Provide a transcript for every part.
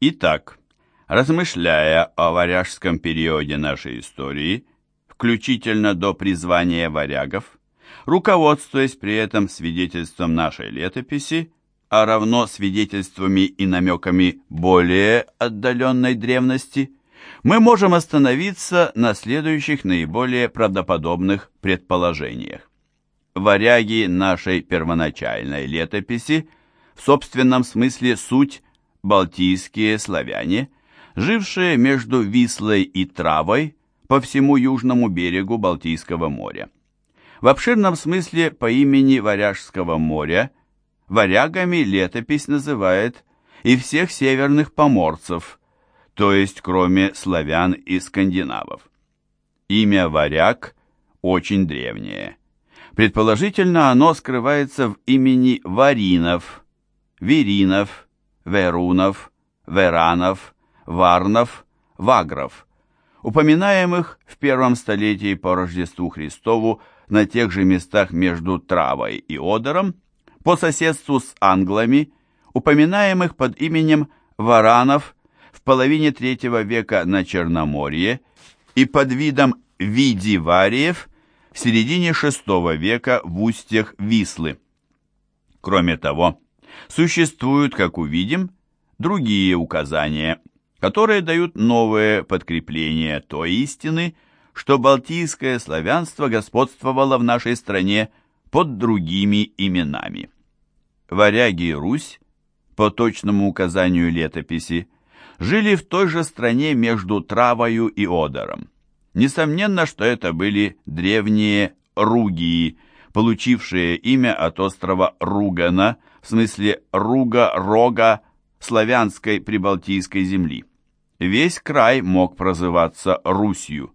Итак, размышляя о варяжском периоде нашей истории, включительно до призвания варягов, руководствуясь при этом свидетельством нашей летописи, а равно свидетельствами и намеками более отдаленной древности, мы можем остановиться на следующих наиболее правдоподобных предположениях. Варяги нашей первоначальной летописи в собственном смысле суть балтийские славяне, жившие между Вислой и Травой по всему южному берегу Балтийского моря. В обширном смысле по имени Варяжского моря варягами летопись называет и всех северных поморцев, то есть кроме славян и скандинавов. Имя варяг очень древнее. Предположительно, оно скрывается в имени Варинов, Веринов, Верунов, Веранов, Варнов, Вагров, упоминаемых в первом столетии по Рождеству Христову на тех же местах между Травой и Одером, по соседству с англами, упоминаемых под именем Варанов в половине третьего века на Черноморье и под видом Видивариев в середине шестого века в устьях Вислы. Кроме того, существуют, как увидим, другие указания, которые дают новое подкрепление той истины, что балтийское славянство господствовало в нашей стране под другими именами. Варяги и Русь, по точному указанию летописи, жили в той же стране между Травою и Одером. Несомненно, что это были древние Ругии, получившие имя от острова Ругана, в смысле Руга-Рога, славянской прибалтийской земли. Весь край мог прозываться Русью.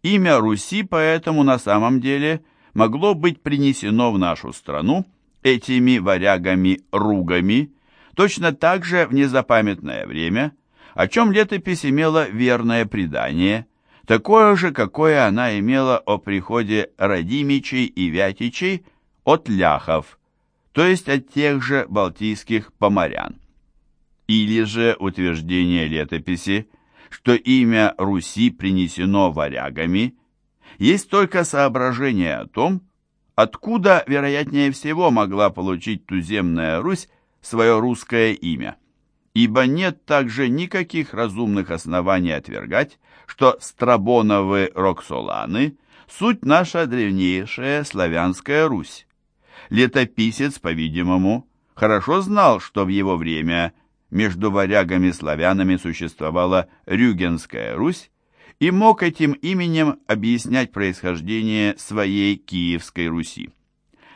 Имя Руси поэтому на самом деле могло быть принесено в нашу страну этими варягами-ругами, точно так же в незапамятное время, о чем летопись имела верное предание, такое же, какое она имела о приходе Радимичей и Вятичей от ляхов, то есть от тех же балтийских поморян или же утверждение летописи, что имя Руси принесено варягами, есть только соображение о том, откуда, вероятнее всего, могла получить туземная Русь свое русское имя. Ибо нет также никаких разумных оснований отвергать, что Страбоновы Роксоланы – суть наша древнейшая славянская Русь. Летописец, по-видимому, хорошо знал, что в его время – между варягами-славянами существовала Рюгенская Русь и мог этим именем объяснять происхождение своей Киевской Руси.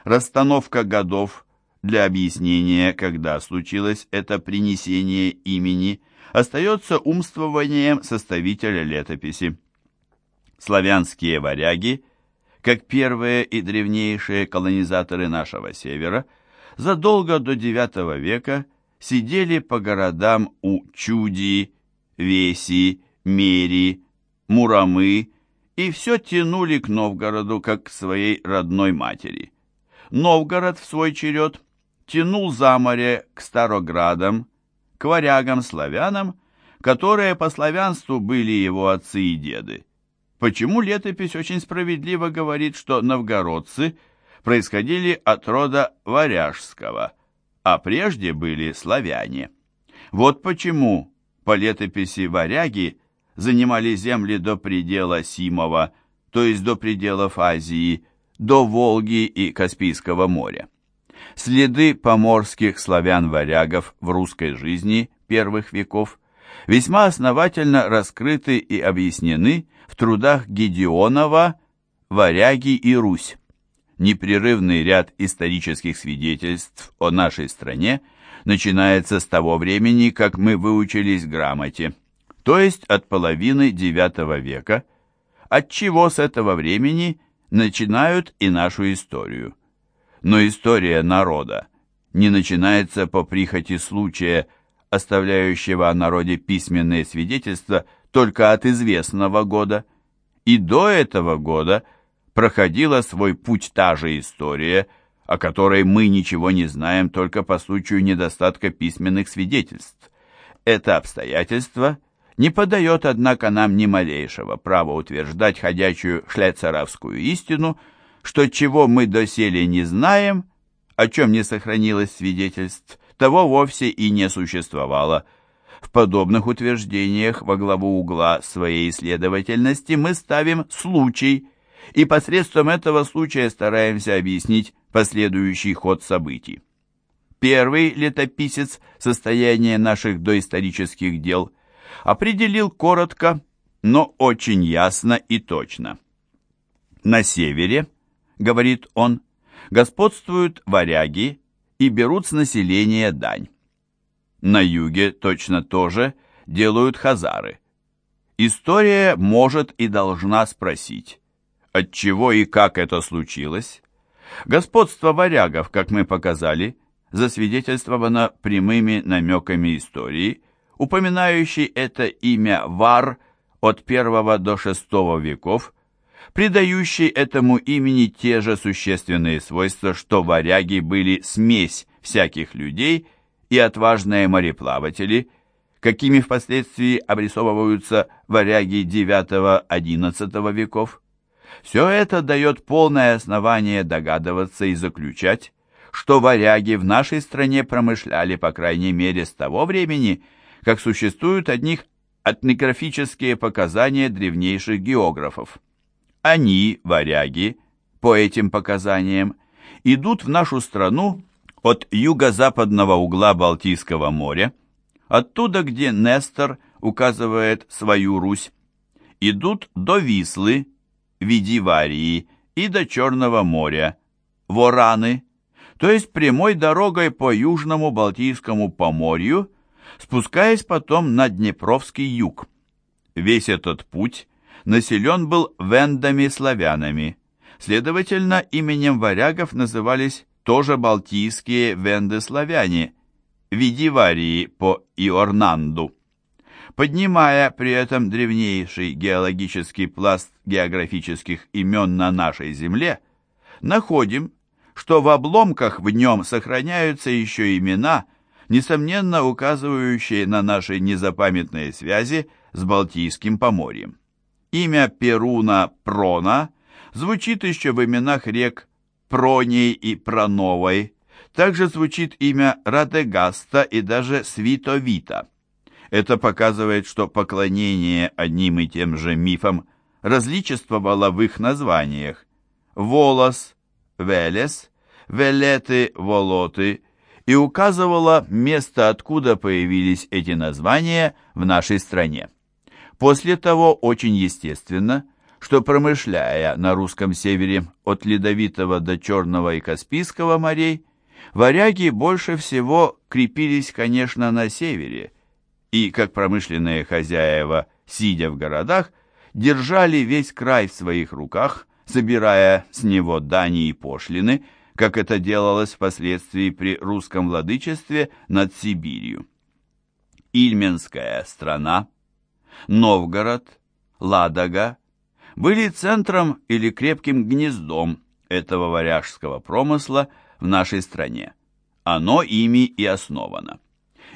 Расстановка годов для объяснения, когда случилось это принесение имени, остается умствованием составителя летописи. Славянские варяги, как первые и древнейшие колонизаторы нашего севера, задолго до IX века – сидели по городам у Чуди, Веси, Мери, Муромы и все тянули к Новгороду, как к своей родной матери. Новгород, в свой черед, тянул за море к Староградам, к варягам-славянам, которые по славянству были его отцы и деды. Почему летопись очень справедливо говорит, что новгородцы происходили от рода варяжского – а прежде были славяне. Вот почему по летописи варяги занимали земли до предела Симова, то есть до пределов Азии, до Волги и Каспийского моря. Следы поморских славян-варягов в русской жизни первых веков весьма основательно раскрыты и объяснены в трудах Гедеонова «Варяги и Русь» непрерывный ряд исторических свидетельств о нашей стране начинается с того времени, как мы выучились грамоте, то есть от половины IX века, отчего с этого времени начинают и нашу историю. Но история народа не начинается по прихоти случая, оставляющего о народе письменные свидетельства только от известного года, и до этого года – проходила свой путь та же история, о которой мы ничего не знаем только по случаю недостатка письменных свидетельств. Это обстоятельство не подает, однако, нам ни малейшего права утверждать ходячую шлецеровскую истину, что чего мы доселе не знаем, о чем не сохранилось свидетельств, того вовсе и не существовало. В подобных утверждениях во главу угла своей исследовательности мы ставим случай, и посредством этого случая стараемся объяснить последующий ход событий. Первый летописец состояния наших доисторических дел определил коротко, но очень ясно и точно. На севере, говорит он, господствуют варяги и берут с населения дань. На юге точно тоже делают хазары. История может и должна спросить, от чего и как это случилось. Господство варягов, как мы показали, засвидетельствовано прямыми намеками истории, упоминающей это имя Вар от I до VI веков, придающий этому имени те же существенные свойства, что варяги были смесь всяких людей и отважные мореплаватели, какими впоследствии обрисовываются варяги IX-XI веков. Все это дает полное основание догадываться и заключать, что варяги в нашей стране промышляли, по крайней мере, с того времени, как существуют одних этнографические показания древнейших географов. Они, варяги, по этим показаниям, идут в нашу страну от юго-западного угла Балтийского моря, оттуда, где Нестор указывает свою Русь, идут до Вислы, Видиварии и до Черного моря, Вораны, то есть прямой дорогой по Южному Балтийскому поморью, спускаясь потом на Днепровский юг. Весь этот путь населен был вендами-славянами, следовательно, именем варягов назывались тоже балтийские венды-славяне, видиварии по Иорнанду. Поднимая при этом древнейший геологический пласт географических имен на нашей Земле, находим, что в обломках в нем сохраняются еще имена, несомненно указывающие на наши незапамятные связи с Балтийским поморьем. Имя Перуна Прона звучит еще в именах рек Проней и Проновой. Также звучит имя Радегаста и даже Свитовита. Это показывает, что поклонение одним и тем же мифам различествовало в их названиях. Волос, Велес, Велеты, Волоты и указывало место, откуда появились эти названия в нашей стране. После того очень естественно, что промышляя на русском севере от Ледовитого до Черного и Каспийского морей, варяги больше всего крепились, конечно, на севере, и, как промышленные хозяева, сидя в городах, держали весь край в своих руках, собирая с него дани и пошлины, как это делалось впоследствии при русском владычестве над Сибирью. Ильменская страна – Новгород, Ладога были центром или крепким гнездом этого варяжского промысла в нашей стране. Оно ими и основано.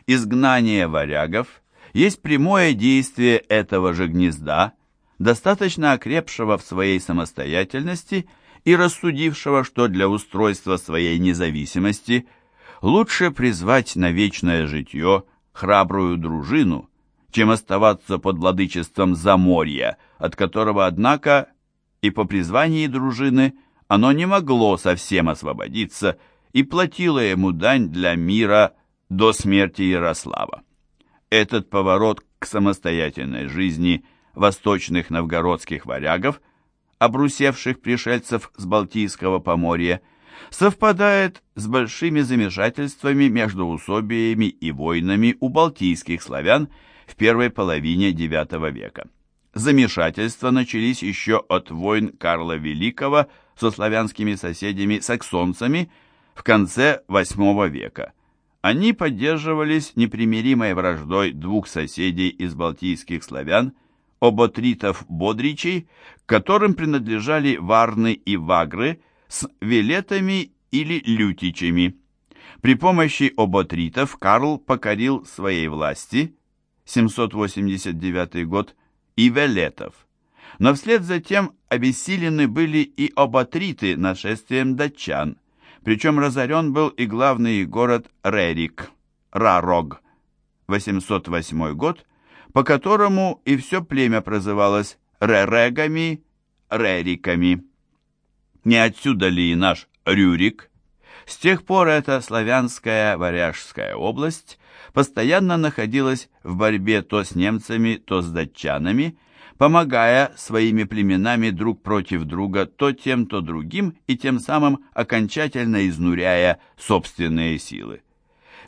Изгнание варягов есть прямое действие этого же гнезда, достаточно окрепшего в своей самостоятельности и рассудившего, что для устройства своей независимости лучше призвать на вечное житье храбрую дружину, чем оставаться под владычеством Заморья, от которого, однако, и по призвании дружины оно не могло совсем освободиться и платило ему дань для мира до смерти Ярослава. Этот поворот к самостоятельной жизни восточных новгородских варягов, обрусевших пришельцев с Балтийского поморья, совпадает с большими замешательствами между усобиями и войнами у балтийских славян в первой половине IX века. Замешательства начались еще от войн Карла Великого со славянскими соседями саксонцами в конце VIII века. Они поддерживались непримиримой враждой двух соседей из балтийских славян, оботритов-бодричей, которым принадлежали варны и вагры с велетами или лютичами. При помощи оботритов Карл покорил своей власти – 789 год, и велетов. Но вслед за тем обессилены были и обатриты нашествием датчан, причем разорен был и главный город Рерик, Рарог, 808 год, по которому и все племя прозывалось Ререгами, Рериками. Не отсюда ли и наш Рюрик? С тех пор эта славянская варяжская область постоянно находилась в борьбе то с немцами, то с датчанами, помогая своими племенами друг против друга то тем, то другим, и тем самым окончательно изнуряя собственные силы.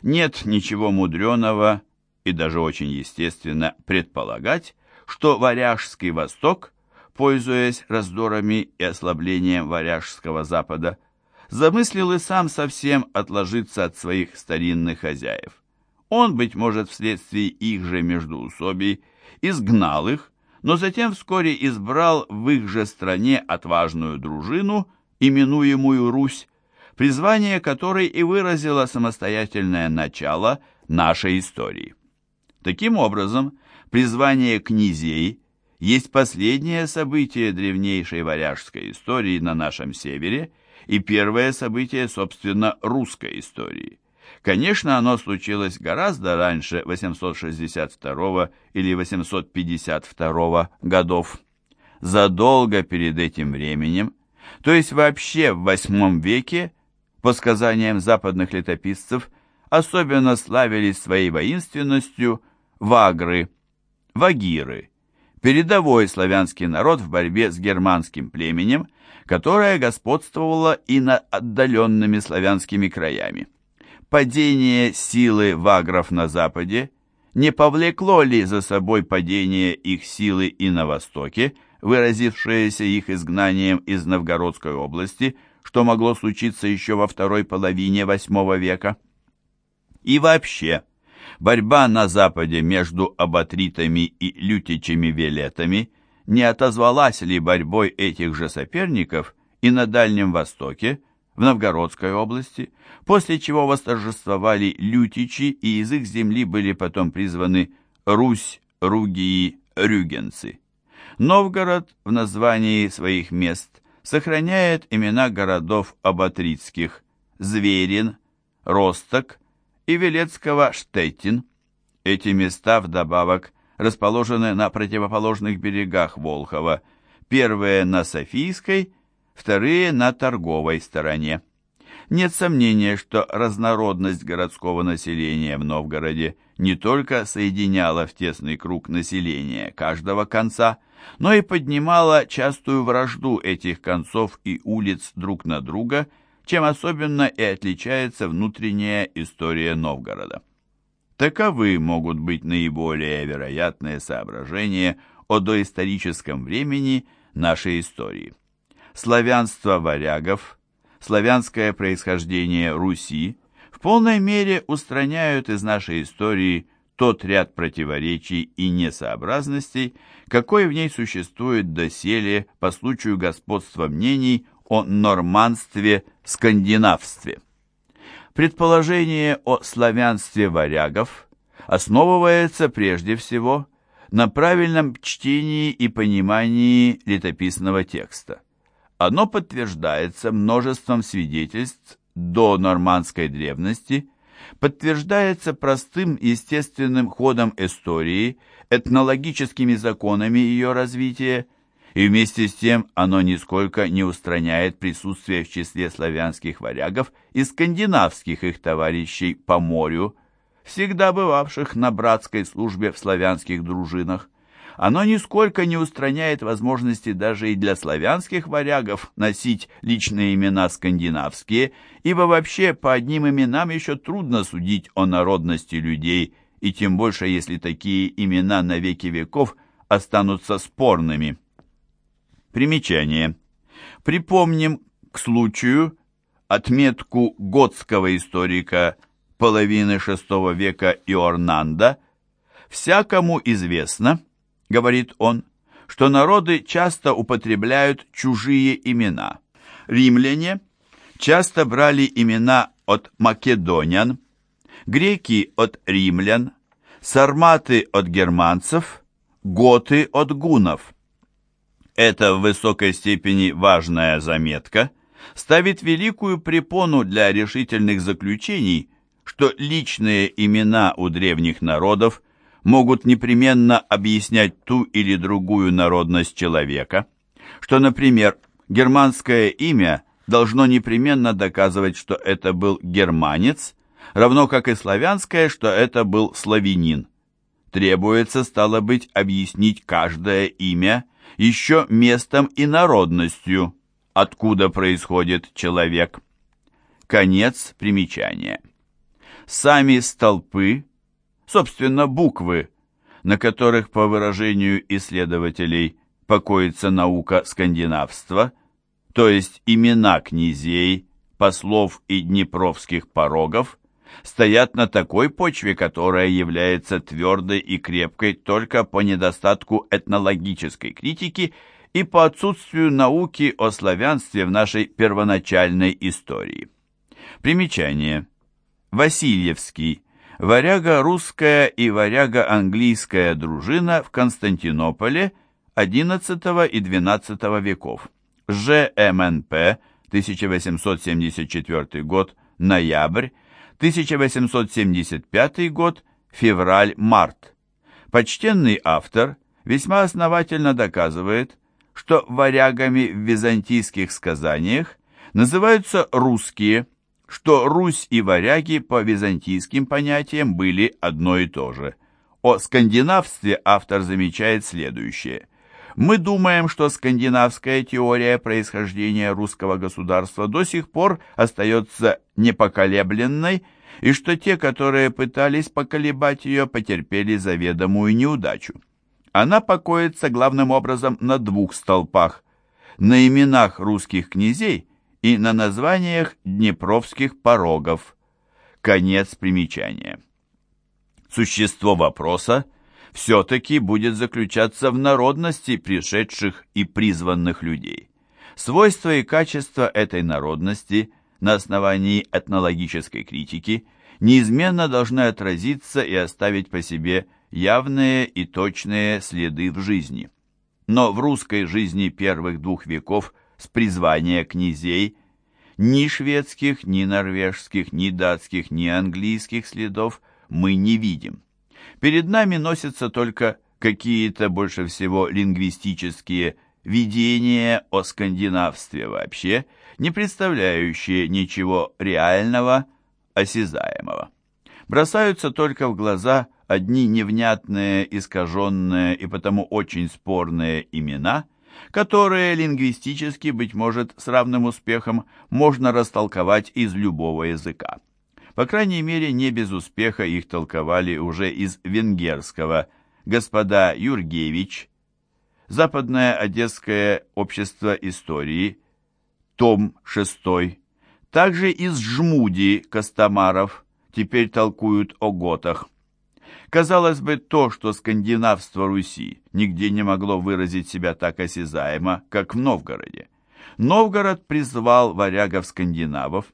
Нет ничего мудреного и даже очень естественно предполагать, что Варяжский Восток, пользуясь раздорами и ослаблением Варяжского Запада, замыслил и сам совсем отложиться от своих старинных хозяев. Он, быть может, вследствие их же междоусобий, изгнал их, но затем вскоре избрал в их же стране отважную дружину, именуемую Русь, призвание которой и выразило самостоятельное начало нашей истории. Таким образом, призвание князей есть последнее событие древнейшей варяжской истории на нашем севере и первое событие, собственно, русской истории – Конечно, оно случилось гораздо раньше 862 или 852 годов. Задолго перед этим временем, то есть вообще в VIII веке, по сказаниям западных летописцев, особенно славились своей воинственностью вагры, вагиры, передовой славянский народ в борьбе с германским племенем, которое господствовало и над отдаленными славянскими краями падение силы вагров на западе не повлекло ли за собой падение их силы и на востоке, выразившееся их изгнанием из Новгородской области, что могло случиться еще во второй половине VIII века? И вообще, борьба на западе между абатритами и лютичами-велетами не отозвалась ли борьбой этих же соперников и на Дальнем Востоке, в Новгородской области, после чего восторжествовали лютичи и из их земли были потом призваны Русь, Ругии, Рюгенцы. Новгород в названии своих мест сохраняет имена городов абатритских Зверин, Росток и Велецкого Штеттин. Эти места вдобавок расположены на противоположных берегах Волхова, первые на Софийской, вторые на торговой стороне. Нет сомнения, что разнородность городского населения в Новгороде не только соединяла в тесный круг населения каждого конца, но и поднимала частую вражду этих концов и улиц друг на друга, чем особенно и отличается внутренняя история Новгорода. Таковы могут быть наиболее вероятные соображения о доисторическом времени нашей истории славянство варягов, славянское происхождение Руси в полной мере устраняют из нашей истории тот ряд противоречий и несообразностей, какой в ней существует доселе по случаю господства мнений о норманстве-скандинавстве. Предположение о славянстве варягов основывается прежде всего на правильном чтении и понимании летописного текста. Оно подтверждается множеством свидетельств до нормандской древности, подтверждается простым естественным ходом истории, этнологическими законами ее развития, и вместе с тем оно нисколько не устраняет присутствие в числе славянских варягов и скандинавских их товарищей по морю, всегда бывавших на братской службе в славянских дружинах оно нисколько не устраняет возможности даже и для славянских варягов носить личные имена скандинавские, ибо вообще по одним именам еще трудно судить о народности людей, и тем больше, если такие имена на веки веков останутся спорными. Примечание. Припомним к случаю отметку готского историка половины VI века Иорнанда «Всякому известно, — говорит он, — что народы часто употребляют чужие имена. Римляне часто брали имена от македонян, греки от римлян, сарматы от германцев, готы от гунов. Эта в высокой степени важная заметка ставит великую препону для решительных заключений, что личные имена у древних народов могут непременно объяснять ту или другую народность человека, что, например, германское имя должно непременно доказывать, что это был германец, равно как и славянское, что это был славянин. Требуется, стало быть, объяснить каждое имя еще местом и народностью, откуда происходит человек. Конец примечания. Сами столпы, собственно, буквы, на которых, по выражению исследователей, покоится наука скандинавства, то есть имена князей, послов и днепровских порогов, стоят на такой почве, которая является твердой и крепкой только по недостатку этнологической критики и по отсутствию науки о славянстве в нашей первоначальной истории. Примечание. Васильевский. Варяга русская и варяга английская дружина в Константинополе XI и XII веков. ЖМНП, 1874 год, ноябрь, 1875 год, февраль-март. Почтенный автор весьма основательно доказывает, что варягами в византийских сказаниях называются русские, что Русь и варяги по византийским понятиям были одно и то же. О скандинавстве автор замечает следующее – мы думаем, что скандинавская теория происхождения русского государства до сих пор остается непоколебленной, и что те, которые пытались поколебать ее, потерпели заведомую неудачу. Она покоится главным образом на двух столпах – на именах русских князей и на названиях днепровских порогов. Конец примечания. Существо вопроса – все-таки будет заключаться в народности пришедших и призванных людей. Свойства и качества этой народности на основании этнологической критики неизменно должны отразиться и оставить по себе явные и точные следы в жизни. Но в русской жизни первых двух веков с призвания князей ни шведских, ни норвежских, ни датских, ни английских следов мы не видим. Перед нами носятся только какие-то больше всего лингвистические видения о скандинавстве вообще, не представляющие ничего реального, осязаемого. Бросаются только в глаза одни невнятные, искаженные и потому очень спорные имена, которые лингвистически, быть может, с равным успехом можно растолковать из любого языка. По крайней мере, не без успеха их толковали уже из венгерского господа Юргевич, Западное Одесское общество истории, том 6, также из Жмуди Костомаров, теперь толкуют о готах. Казалось бы, то, что скандинавство Руси нигде не могло выразить себя так осязаемо, как в Новгороде. Новгород призвал варягов-скандинавов,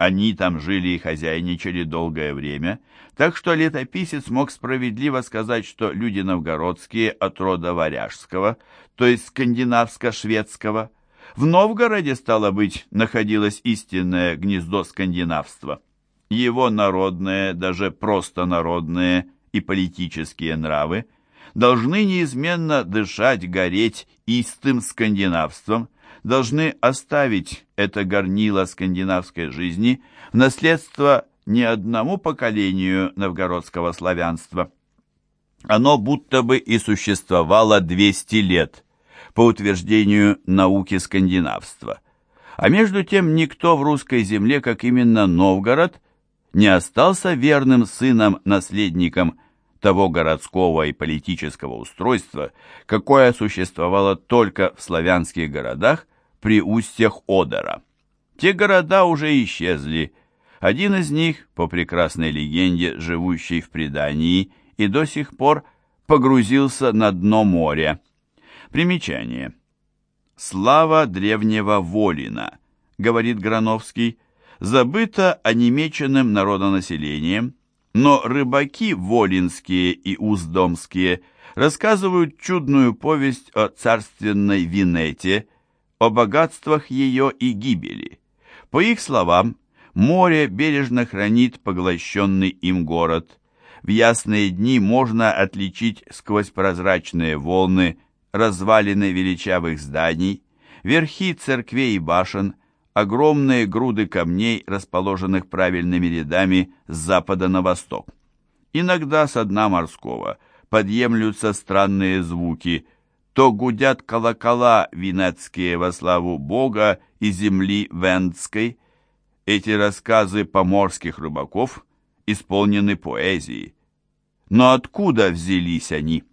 они там жили и хозяйничали долгое время, так что летописец мог справедливо сказать, что люди новгородские от рода варяжского, то есть скандинавско-шведского. В Новгороде, стало быть, находилось истинное гнездо скандинавства. Его народные, даже просто народные и политические нравы должны неизменно дышать, гореть истым скандинавством – должны оставить это горнило скандинавской жизни в наследство не одному поколению новгородского славянства. Оно будто бы и существовало 200 лет, по утверждению науки скандинавства. А между тем никто в русской земле, как именно Новгород, не остался верным сыном-наследником того городского и политического устройства, какое существовало только в славянских городах при устьях Одера. Те города уже исчезли. Один из них, по прекрасной легенде, живущий в предании, и до сих пор погрузился на дно моря. Примечание. «Слава древнего Волина», — говорит Грановский, — забыта онемеченным народонаселением, Но рыбаки волинские и уздомские рассказывают чудную повесть о царственной Винете, о богатствах ее и гибели. По их словам, море бережно хранит поглощенный им город. В ясные дни можно отличить сквозь прозрачные волны развалины величавых зданий, верхи церквей и башен, огромные груды камней, расположенных правильными рядами с запада на восток. Иногда со дна морского подъемлются странные звуки, то гудят колокола винецкие во славу Бога и земли Вендской. Эти рассказы поморских рыбаков исполнены поэзией. Но откуда взялись они?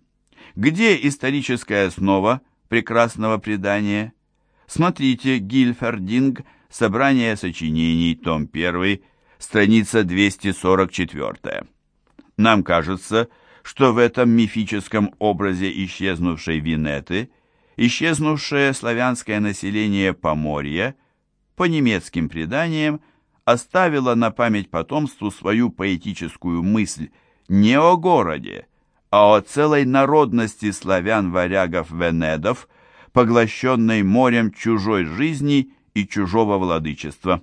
Где историческая основа прекрасного предания? Смотрите Гильфердинг, собрание сочинений, том 1, страница 244. Нам кажется, что в этом мифическом образе исчезнувшей Винеты, исчезнувшее славянское население Поморья, по немецким преданиям, оставило на память потомству свою поэтическую мысль не о городе, а о целой народности славян-варягов-венедов, поглощенной морем чужой жизни и чужого владычества.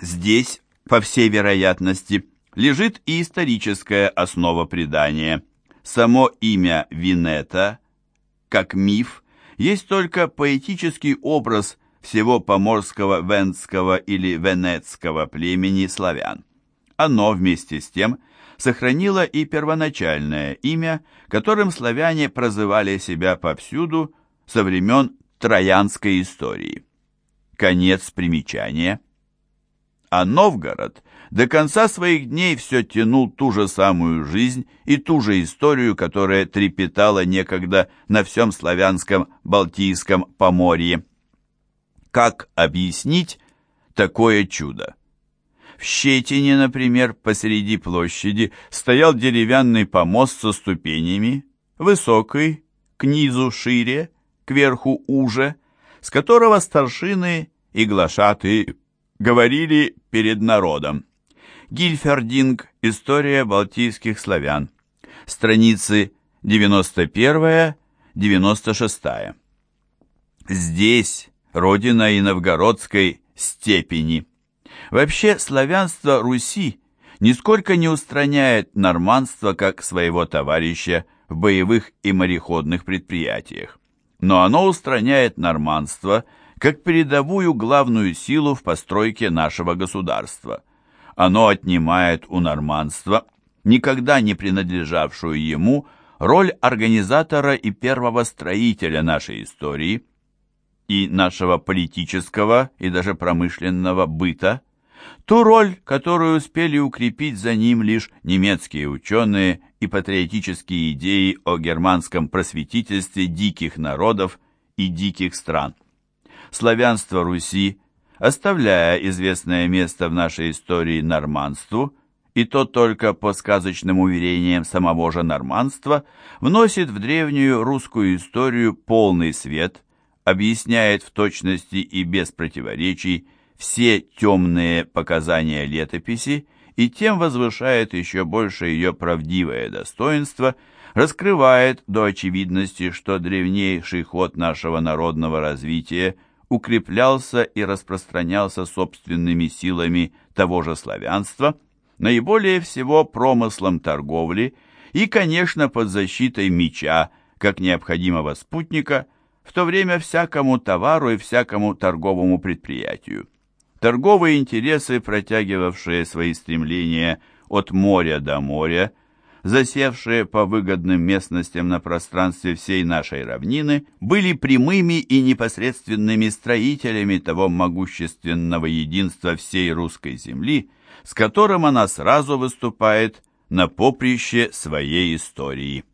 Здесь, по всей вероятности, лежит и историческая основа предания. Само имя Винета, как миф, есть только поэтический образ всего поморского, венского или венецкого племени славян. Оно вместе с тем сохранило и первоначальное имя, которым славяне прозывали себя повсюду со времен Троянской истории. Конец примечания. А Новгород до конца своих дней все тянул ту же самую жизнь и ту же историю, которая трепетала некогда на всем славянском Балтийском поморье. Как объяснить такое чудо? В Щетине, например, посреди площади стоял деревянный помост со ступенями, высокий, к низу шире, кверху уже, с которого старшины и глашаты говорили перед народом. Гильфердинг. История балтийских славян. Страницы 91-96. Здесь родина и новгородской степени. Вообще славянство Руси нисколько не устраняет норманство как своего товарища в боевых и мореходных предприятиях но оно устраняет норманство как передовую главную силу в постройке нашего государства. Оно отнимает у норманства, никогда не принадлежавшую ему, роль организатора и первого строителя нашей истории и нашего политического и даже промышленного быта, ту роль, которую успели укрепить за ним лишь немецкие ученые и патриотические идеи о германском просветительстве диких народов и диких стран. Славянство Руси, оставляя известное место в нашей истории норманству, и то только по сказочным уверениям самого же норманства, вносит в древнюю русскую историю полный свет, объясняет в точности и без противоречий все темные показания летописи и тем возвышает еще больше ее правдивое достоинство, раскрывает до очевидности, что древнейший ход нашего народного развития укреплялся и распространялся собственными силами того же славянства, наиболее всего промыслом торговли и, конечно, под защитой меча, как необходимого спутника, в то время всякому товару и всякому торговому предприятию. Торговые интересы, протягивавшие свои стремления от моря до моря, засевшие по выгодным местностям на пространстве всей нашей равнины, были прямыми и непосредственными строителями того могущественного единства всей русской земли, с которым она сразу выступает на поприще своей истории.